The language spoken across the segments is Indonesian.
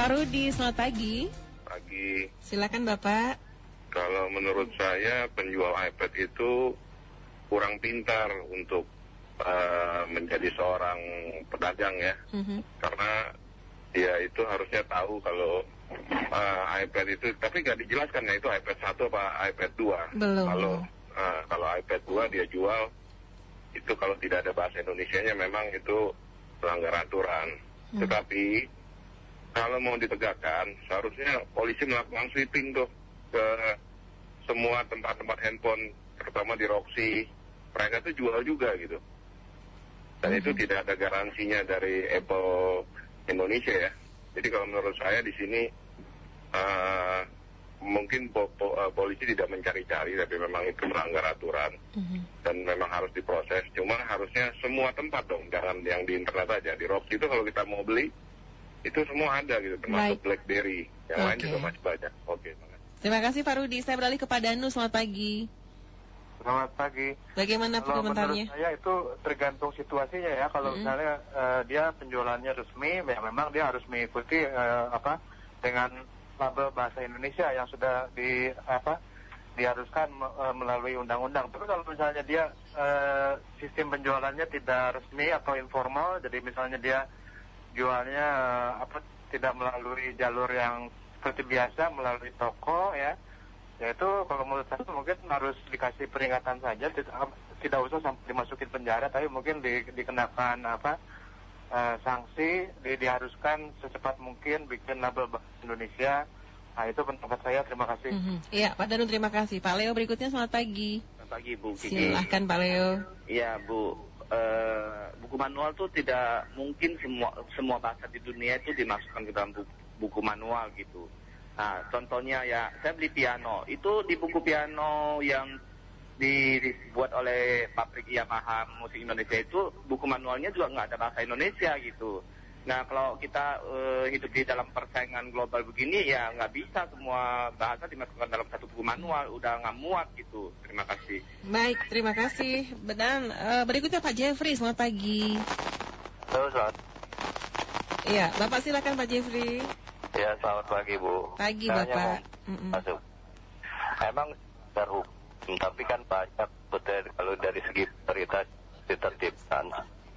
Pak Rudi, selamat pagi. Pagi. Silakan Bapak. Kalau menurut saya penjual iPad itu kurang pintar untuk uh, menjadi seorang pedagang ya. Mhm. Karena dia itu harusnya tahu kalau uh, iPad itu, tapi nggak dijelaskan ya itu iPad 1 apa iPad 2. Belum. Kalau uh, kalau iPad 2 dia jual, itu kalau tidak ada bahasa Indonesianya memang itu melanggar aturan. Hmm. Tetapi kalau mau ditegakkan, seharusnya polisi melakukan sweeping tuh ke semua tempat-tempat handphone, terutama di Roxy. Mereka tuh jual juga gitu. Dan itu Mhm. tidak ada garansinya dari Apple Indonesia ya. Jadi kalau menurut saya di sini eh, mungkin po- po- eh, polisi tidak mencari-cari, tapi memang itu melanggar aturan Mhm. dan memang harus diproses. Cuma harusnya semua tempat dong, jangan yang di internet aja. Di Roxy itu kalau kita mau beli itu semua ada gitu, termasuk Baik. BlackBerry. Yang lain Oke. juga masih banyak. Oke, makasih. Terima kasih Pak Rudi. Saya beralih ke Pak Danu, selamat pagi. Selamat pagi. Bagaimana Kalau komentarnya? menurut saya itu tergantung situasinya ya. Kalau Mm-mm. misalnya eh, dia penjualannya resmi, ya memang dia harus mengikuti eh, apa dengan label bahasa Indonesia yang sudah di apa diharuskan eh, melalui undang-undang. Tapi kalau misalnya dia eh, sistem penjualannya tidak resmi atau informal, jadi misalnya dia jualnya eh, apa tidak melalui jalur yang seperti biasa melalui toko ya ya itu kalau menurut saya mungkin harus dikasih peringatan saja tidak, tidak usah sampai dimasukin penjara tapi mungkin di, dikenakan apa eh, sanksi di, diharuskan secepat mungkin bikin label Indonesia nah itu pendapat saya terima kasih Mhm. Iya, Pak Danu terima kasih. Pak Leo berikutnya selamat pagi. Selamat pagi Bu Kiki. Silahkan Pak Leo. Iya Bu, Eh, buku manual tuh tidak mungkin semua semua bahasa di dunia itu dimasukkan ke dalam buku, buku manual gitu. Nah contohnya ya saya beli piano, itu di buku piano yang di- dibuat oleh pabrik Yamaha musik Indonesia itu buku manualnya juga nggak ada bahasa Indonesia gitu. Nah kalau kita eh, hidup di dalam persaingan global begini ya nggak bisa semua bahasa dimasukkan dalam satu buku manual, udah nggak muat gitu. Terima kasih. Baik, terima kasih. Dan eh, berikutnya Pak Jeffrey, selamat pagi. Halo, selamat, Iya, Bapak silakan Pak Jeffrey. ya, selamat pagi Bu Pagi Saya hanya Bapak. mau masuk emang terhukum tapi kan banyak betul kalau dari segi berita ditertibkan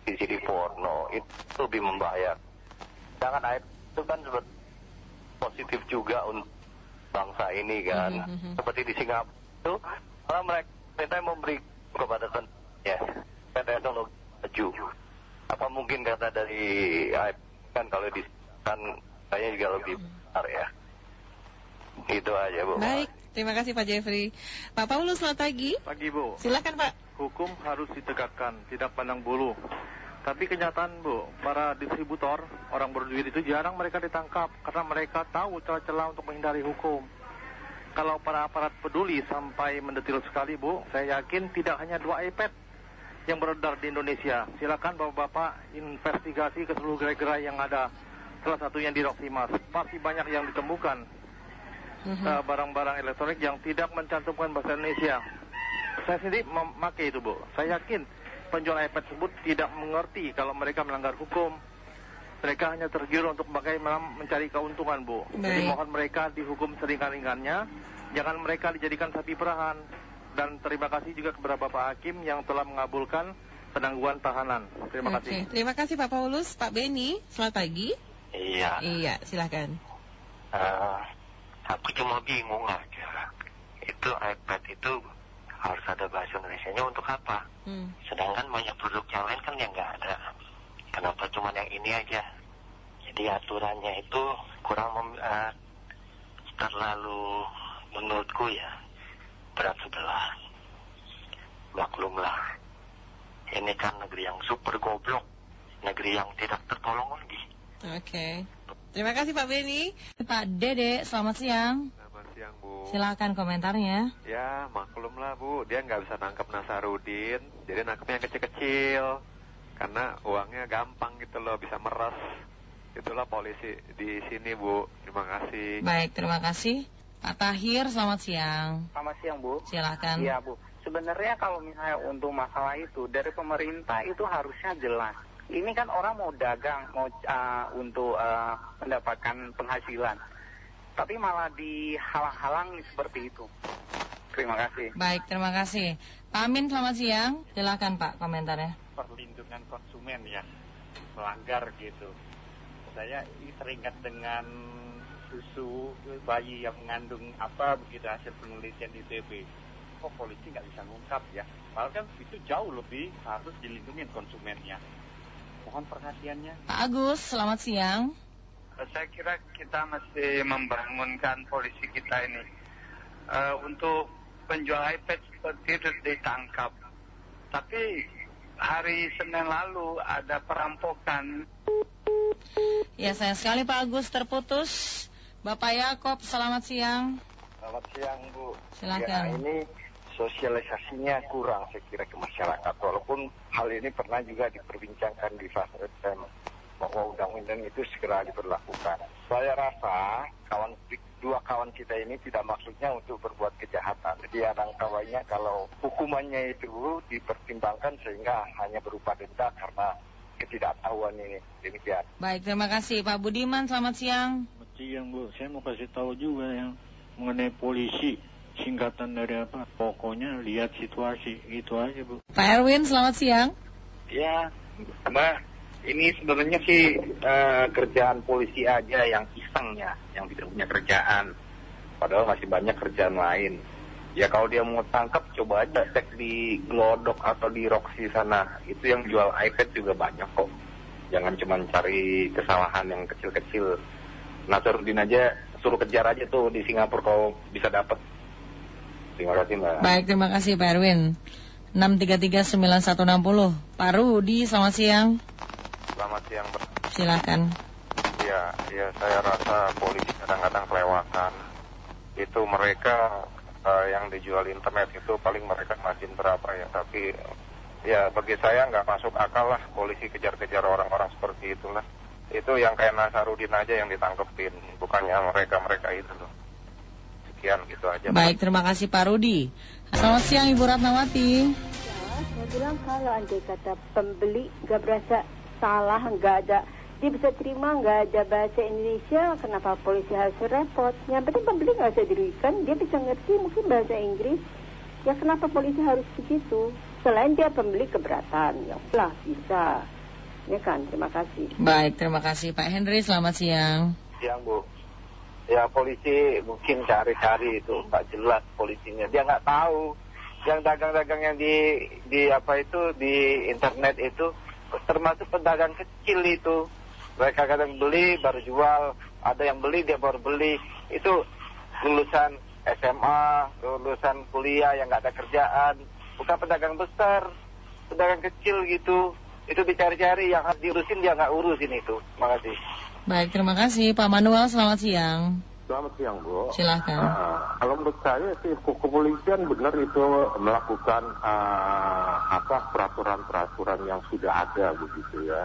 di sini porno itu lebih membahayakan jangan aib itu kan seperti positif juga untuk bangsa ini kan Mhm, mhm. seperti di Singapura itu malah mereka mereka memberi kepada kan ya teknologi maju apa mungkin karena dari aib kan kalau di kan kayaknya juga lebih besar ya itu aja bu Baik, terima kasih Pak Jeffrey. Pak Paulus, selamat pagi. pagi bu Silakan Pak. Hukum harus ditegakkan, tidak pandang bulu. Tapi kenyataan Bu, para distributor, orang berduit itu jarang mereka ditangkap karena mereka tahu celah-celah untuk menghindari hukum. Kalau para aparat peduli sampai mendetil sekali Bu, saya yakin tidak hanya dua iPad yang beredar di Indonesia. Silakan Bapak-Bapak investigasi ke seluruh gerai-gerai yang ada. Salah satunya di Roximas. Pasti banyak yang ditemukan Mhm. eh, barang-barang elektronik yang tidak mencantumkan bahasa Indonesia. Saya sendiri memakai itu, Bu. Saya yakin penjual iPad tersebut tidak mengerti kalau mereka melanggar hukum. Mereka hanya tergiur untuk bagaimana mencari keuntungan, Bu. Jadi mohon mereka dihukum seringan-ringannya. Jangan mereka dijadikan sapi perahan. Dan terima kasih juga kepada Bapak Hakim yang telah mengabulkan penangguhan tahanan. Terima Oke, kasih. terima kasih Pak Paulus. Pak Beni, selamat pagi. Iya, Iya, silakan. eh, aku cuma bingung aja. Itu iPad itu harus ada bahasa Indonesia-nya untuk apa? Hmm. Sedangkan banyak produk yang lain kan yang nggak ada. Kenapa cuma yang ini aja? Jadi aturannya itu kurang mem- eh, terlalu menurutku ya berat sebelah. Maklumlah, ini kan negeri yang super goblok, negeri yang tidak tertolong lagi. Oke. Terima kasih Pak Beni. Pak Dede, selamat siang. Siang Bu. Silakan komentarnya. Ya maklum lah Bu, dia nggak bisa nangkep Nasarudin, jadi nangkepnya yang kecil-kecil. Karena uangnya gampang gitu loh, bisa meres. Itulah polisi di sini Bu. Terima kasih. Baik, terima kasih. Pak Tahir, selamat siang. Selamat siang Bu. Silakan. Iya Bu. Sebenarnya kalau misalnya untuk masalah itu dari pemerintah itu harusnya jelas. Ini kan orang mau dagang, mau uh, untuk uh, mendapatkan penghasilan. Tapi malah dihalang-halang seperti itu. Terima kasih. Baik, terima kasih. Pak Amin, selamat siang. Silakan Pak komentarnya. Perlindungan konsumen ya, melanggar gitu. Saya teringat dengan susu bayi yang mengandung apa begitu hasil penelitian di ITB. Kok polisi nggak bisa ngungkap ya? Padahal kan itu jauh lebih harus dilindungi konsumennya. Mohon perhatiannya. Pak Agus, selamat siang. Saya kira kita mesti membangunkan polisi kita ini uh, untuk penjual iPad seperti itu ditangkap. Tapi hari Senin lalu ada perampokan. Ya, sayang sekali Pak Agus terputus. Bapak Yakob, selamat siang. Selamat siang, Bu. Silakan. Ya, ini sosialisasinya kurang saya kira ke masyarakat. Walaupun hal ini pernah juga diperbincangkan di fase FM bahwa undang-undang itu segera diberlakukan. Saya rasa kawan dua kawan kita ini tidak maksudnya untuk berbuat kejahatan. Jadi ada kawannya kalau hukumannya itu dipertimbangkan sehingga hanya berupa denda karena ketidaktahuan ini. Demikian. Baik, terima kasih Pak Budiman. Selamat siang. Selamat siang Bu. Saya mau kasih tahu juga yang mengenai polisi singkatan dari apa? Pokoknya lihat situasi itu aja Bu. Pak Erwin, selamat siang. Ya, Mbak. Ini sebenarnya sih uh, kerjaan polisi aja yang iseng ya, yang tidak punya kerjaan. Padahal masih banyak kerjaan lain. Ya kalau dia mau tangkap, coba aja cek di Glodok atau di Roxy sana. Itu yang jual iPad juga banyak kok. Jangan cuma cari kesalahan yang kecil-kecil. Nasruddin aja suruh kejar aja tuh di Singapura kalau bisa dapat. Terima kasih Mbak. Baik, terima kasih Pak Erwin. 6339160. Pak Rudi, selamat siang. Selamat siang, Mbak. Silakan. Ya, ya saya rasa polisi kadang-kadang kelewatan. Itu mereka uh, yang dijual internet itu paling mereka margin berapa ya, tapi ya bagi saya nggak masuk akal lah polisi kejar-kejar orang-orang seperti itulah. Itu yang kayak Nasarudin aja yang ditangkepin, bukannya mereka-mereka itu loh. Sekian gitu aja. Baik, terima kasih Pak Rudi. Selamat siang Ibu Ratnawati. Ya, saya bilang kalau andai kata pembeli nggak berasa salah, nggak ada dia bisa terima nggak ada bahasa Indonesia, kenapa polisi harus repot? Yang penting pembeli nggak usah dirugikan, dia bisa ngerti mungkin bahasa Inggris. Ya kenapa polisi harus begitu? Selain dia pembeli keberatan, ya lah bisa. Ya kan, terima kasih. Baik, terima kasih Pak Henry. Selamat siang. Siang Bu. Ya polisi mungkin cari-cari itu nggak jelas polisinya. Dia nggak tahu. Yang dagang-dagang yang di di apa itu di internet itu termasuk pedagang kecil itu. Mereka kadang beli baru jual, ada yang beli dia baru beli. Itu lulusan SMA, lulusan kuliah yang nggak ada kerjaan, bukan pedagang besar, pedagang kecil gitu. Itu dicari-cari yang harus diurusin dia nggak urusin itu. Terima kasih. Baik, terima kasih Pak Manuel. Selamat siang. Selamat siang Bu. Silahkan. Uh, kalau menurut saya sih kepolisian benar itu melakukan uh, apa peraturan-peraturan yang sudah ada begitu ya.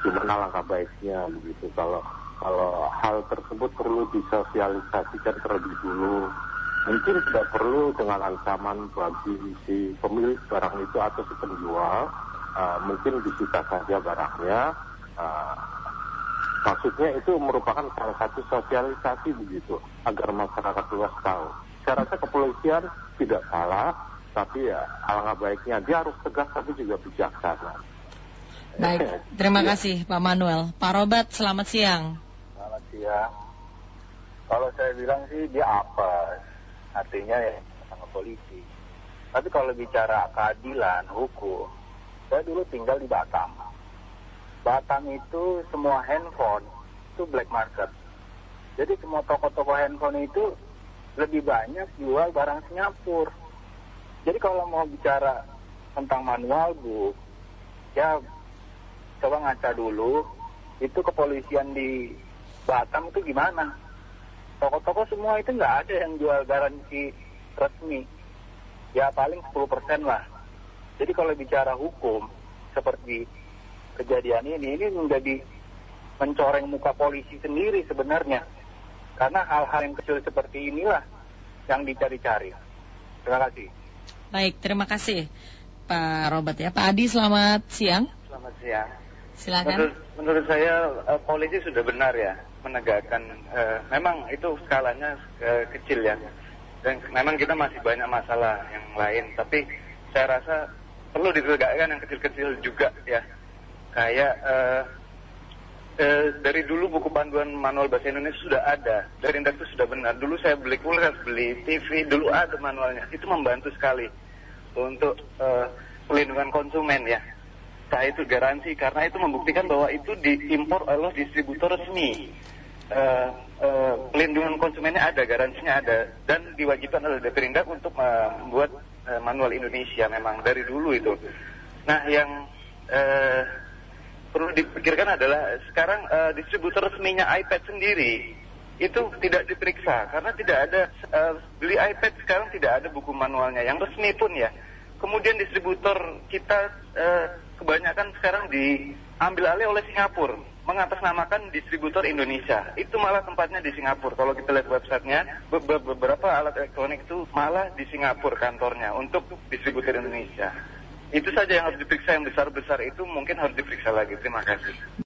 Cuma alangkah baiknya begitu kalau kalau hal tersebut perlu disosialisasikan terlebih dulu. Mungkin tidak perlu dengan ancaman bagi si pemilik barang itu atau si penjual. Uh, mungkin disita saja barangnya. Uh, maksudnya itu merupakan salah satu sosialisasi begitu agar masyarakat luas tahu. Saya rasa kepolisian tidak salah, tapi ya alangkah baiknya dia harus tegas tapi juga bijaksana. Baik, terima kasih Pak Manuel. Pak Robert, selamat siang. Selamat siang. Kalau saya bilang sih dia apa? Artinya ya sama polisi. Tapi kalau bicara keadilan, hukum, saya dulu tinggal di Batam. Batam itu semua handphone itu black market. Jadi semua toko-toko handphone itu lebih banyak jual barang Singapura. Jadi kalau mau bicara tentang manual bu, ya coba ngaca dulu itu kepolisian di Batam itu gimana? Toko-toko semua itu nggak ada yang jual garansi resmi. Ya paling 10% lah. Jadi kalau bicara hukum seperti kejadian ini ini menjadi mencoreng muka polisi sendiri sebenarnya karena hal-hal yang kecil seperti inilah yang dicari-cari. Terima kasih. Baik, terima kasih Pak Robert ya. Pak Adi, selamat siang. Selamat siang. Silakan. Menurut, menurut saya eh, polisi sudah benar ya menegakkan. eh, memang itu skalanya eh, kecil ya, dan memang kita masih banyak masalah yang lain. Tapi saya rasa perlu ditegakkan yang kecil-kecil juga ya. Kayak eh, eh, dari dulu buku panduan manual bahasa Indonesia sudah ada. Dari itu sudah benar. Dulu saya beli kulkas, beli TV, dulu ada manualnya. Itu membantu sekali untuk eh, pelindungan konsumen ya. Nah itu garansi karena itu membuktikan bahwa itu diimpor oleh distributor resmi. Eh, eh, pelindungan konsumennya ada, garansinya ada, dan diwajibkan oleh Deperindak untuk eh, membuat eh, manual Indonesia memang dari dulu itu. Nah yang eh, perlu dipikirkan adalah sekarang eh, distributor resminya iPad sendiri itu tidak diperiksa karena tidak ada eh, beli iPad sekarang tidak ada buku manualnya yang resmi pun ya. Kemudian distributor kita eh, kebanyakan sekarang diambil alih oleh Singapura mengatasnamakan distributor Indonesia. Itu malah tempatnya di Singapura. Kalau kita lihat websitenya, be- be- beberapa alat elektronik itu malah di Singapura kantornya untuk distributor Indonesia. Itu saja yang harus diperiksa yang besar-besar itu mungkin harus diperiksa lagi. Terima kasih.